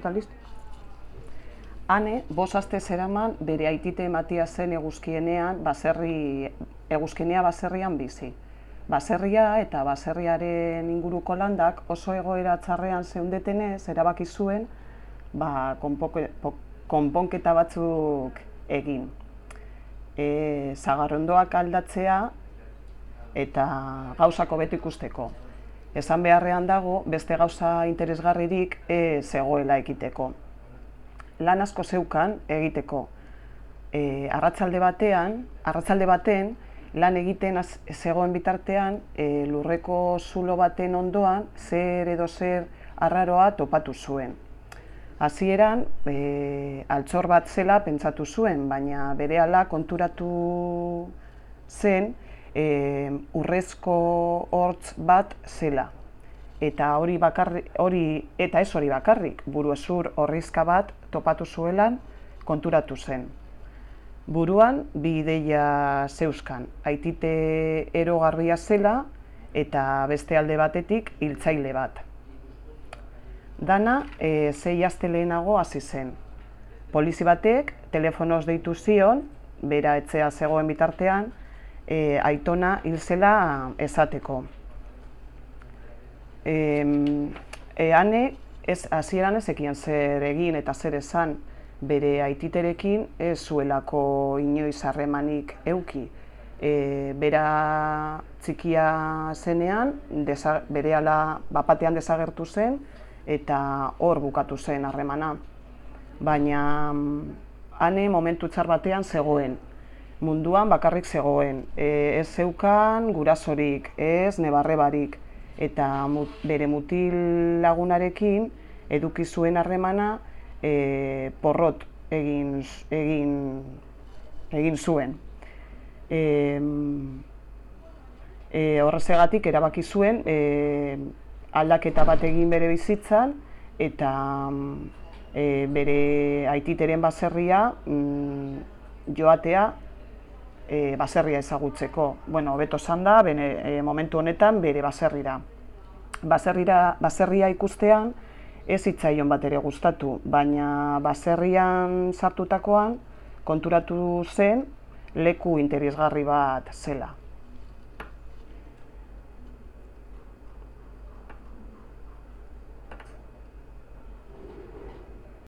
eta listo. Hane, bos aste zeraman bere aitite ematia zen eguzkienean, baserri, eguzkienea baserrian bizi. Baserria eta baserriaren inguruko landak oso egoera txarrean zeundetenez erabaki zuen ba, konponketa batzuk egin. E, zagarrondoak aldatzea eta gauzako betu ikusteko. Esan beharrean dago, beste gauza interesgarririk e, zegoela ekiteko. Lan asko zeukan egiteko. E, arratzalde batean, arratzalde baten, lan egiten az, zegoen bitartean, e, lurreko zulo baten ondoan, zer edo zer arraroa topatu zuen. Hasieran e, altxor bat zela pentsatu zuen, baina berehala konturatu zen, e, urrezko hortz bat zela. Eta hori bakarri, hori eta ez hori bakarrik, buruezur horrizka bat topatu zuelan konturatu zen. Buruan bi ideia zeuskan, aitite erogarria zela eta beste alde batetik hiltzaile bat. Dana e, zei aste lehenago hasi zen. Polizi batek telefonoz deitu zion, bera etzea zegoen bitartean, e, aitona hil zela esateko. E, e, ane, ez, hasieran ezekien zer egin eta zer esan bere aititerekin ez zuelako inoiz harremanik euki. E, bera txikia zenean, desa, bere ala bapatean desagertu zen eta hor bukatu zen harremana. Baina ane momentu txar batean zegoen, munduan bakarrik zegoen. E, ez zeukan gurasorik, ez nebarrebarik, eta bere mutil lagunarekin eduki zuen harremana e, porrot egin, egin, egin zuen. E, e, horrezegatik erabaki zuen e, aldaketa bat egin bere bizitzan eta e, bere aititeren baserria mm, joatea e, baserria ezagutzeko. Bueno, beto zan da, bene, e, momentu honetan bere baserrira. Baserrira, baserria ikustean ez hitzaion bat ere gustatu, baina baserrian sartutakoan konturatu zen leku interesgarri bat zela.